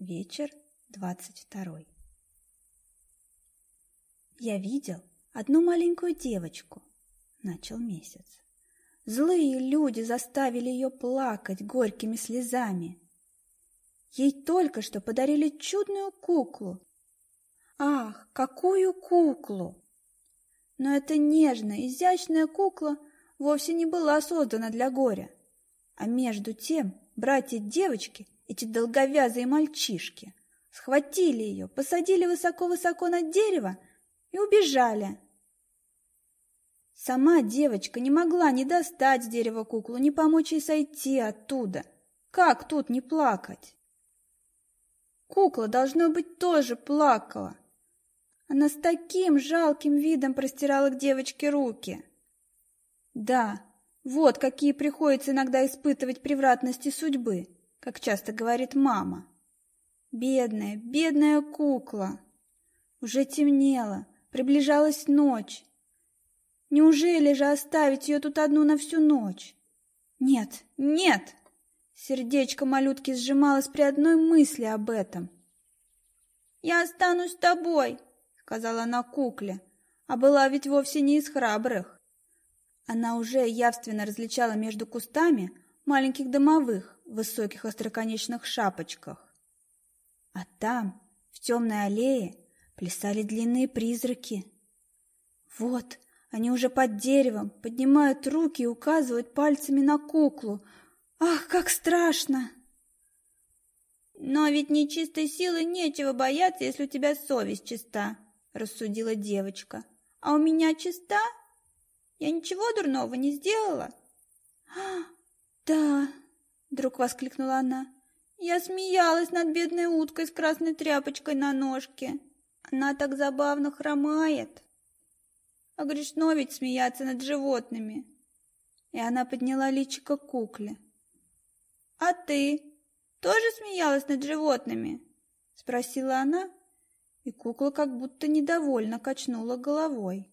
Вечер двадцать второй. Я видел одну маленькую девочку, начал месяц. Злые люди заставили ее плакать горькими слезами. Ей только что подарили чудную куклу. Ах, какую куклу! Но эта нежная, изящная кукла вовсе не была создана для горя. А между тем братья-девочки, эти долговязые мальчишки, схватили ее, посадили высоко-высоко на дерево и убежали. Сама девочка не могла ни достать с дерева куклу, ни помочь ей сойти оттуда. Как тут не плакать? Кукла, должно быть, тоже плакала. Она с таким жалким видом простирала к девочке руки. Да, вот какие приходится иногда испытывать превратности судьбы, как часто говорит мама. Бедная, бедная кукла. Уже темнело, приближалась ночь. Неужели же оставить ее тут одну на всю ночь? Нет, нет! Сердечко малютки сжималось при одной мысли об этом. «Я останусь с тобой», — сказала она кукле, а была ведь вовсе не из храбрых. Она уже явственно различала между кустами маленьких домовых в высоких остроконечных шапочках. А там, в темной аллее, плясали длинные призраки. Вот, они уже под деревом, поднимают руки и указывают пальцами на куклу. Ах, как страшно! Но ведь нечистой силы нечего бояться, если у тебя совесть чиста, рассудила девочка. А у меня чиста? Я ничего дурного не сделала. Да, вдруг воскликнула она. Я смеялась над бедной уткой с красной тряпочкой на ножке. Она так забавно хромает. А грешно ведь смеяться над животными. И она подняла личико к кукле. А ты тоже смеялась над животными? спросила она, и кукла как будто недовольно качнула головой.